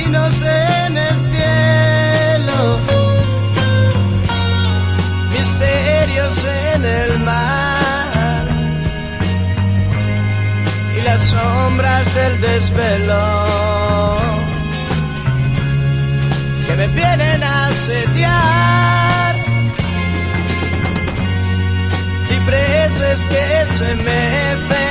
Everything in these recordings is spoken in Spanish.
caminos en el cielo, misterios en el mar. Y las sombras del desvelo. Que me vienen a asediar. Cipreses que se mecen.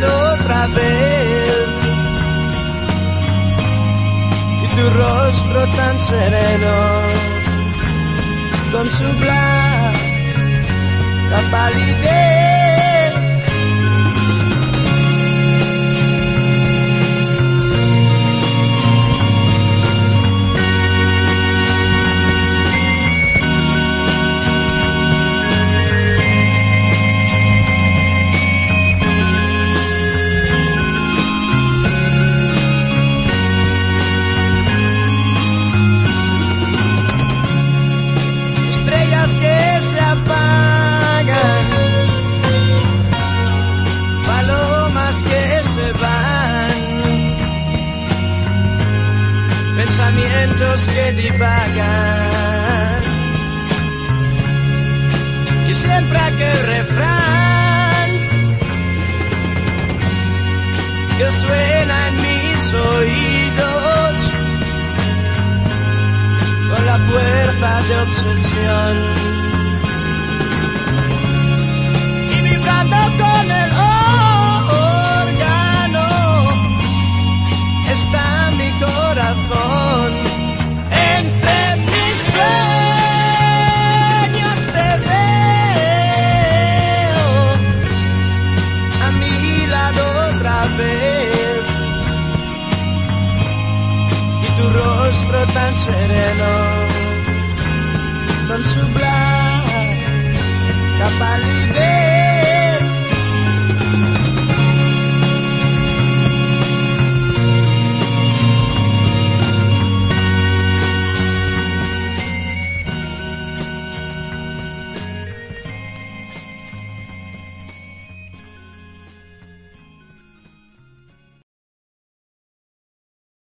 Otra vez. Y tu rostro tan sereno, con su blanca palidez. Que se apagan, palomas que se van, pensamientos que divagan. Y siempre aquel refrán que suena en mis oídos con la fuerza de obsesión. Rostro tan sereno, con su blanca palidez.